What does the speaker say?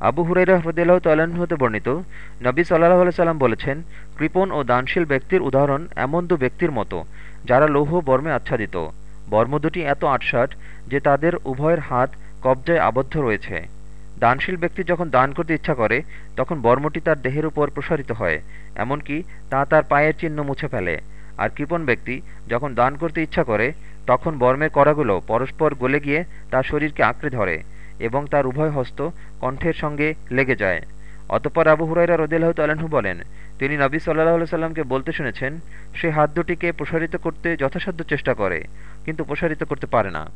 আবু হুরাইরা হ্রদিল্লাহ তাল্লাহ্ন হতে বর্ণিত, নবী সাল্লাহ সাল্লাম বলেছেন, কৃপণ ও দানশীল ব্যক্তির উদাহরণ এমন দু ব্যক্তির মতো, যারা লৌহ বর্মে আচ্ছাদিত। বর্ম দুটি এত আটসাট যে তাদের উভয়ের হাত কবজায় আবদ্ধ রয়েছে। দানশীল ব্যক্তি যখন দান করতে ইচ্ছা করে, তখন বর্মটি তার দেহের উপর প্রসারিত হয়, এমনকি তা তার পায়ের চিহ্ন মুছে ফেলে। আর কৃপণ ব্যক্তি যখন দান করতে ইচ্ছা করে, তখন বর্মের করাগুলো পরস্পর গলে গিয়ে তার শরীরকে আঁকড়ে ধরে। এবং তার উভয় হস্ত কণ্ঠের সঙ্গে লেগে যায়। অতপর আবু হুরাইরা রদিল্লাহ তালাহু বলেন, তিনি নবী সাল্লাহ সাল্লামকে বলতে শুনেছেন, সে হাত দুটিকে প্রসারিত করতে যথাসাধ্য চেষ্টা করে, কিন্তু প্রসারিত করতে পারে না।